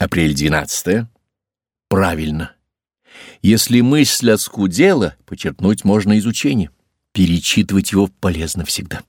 Апрель 12. Правильно. Если мысль оскудела, почерпнуть можно изучение. Перечитывать его полезно всегда.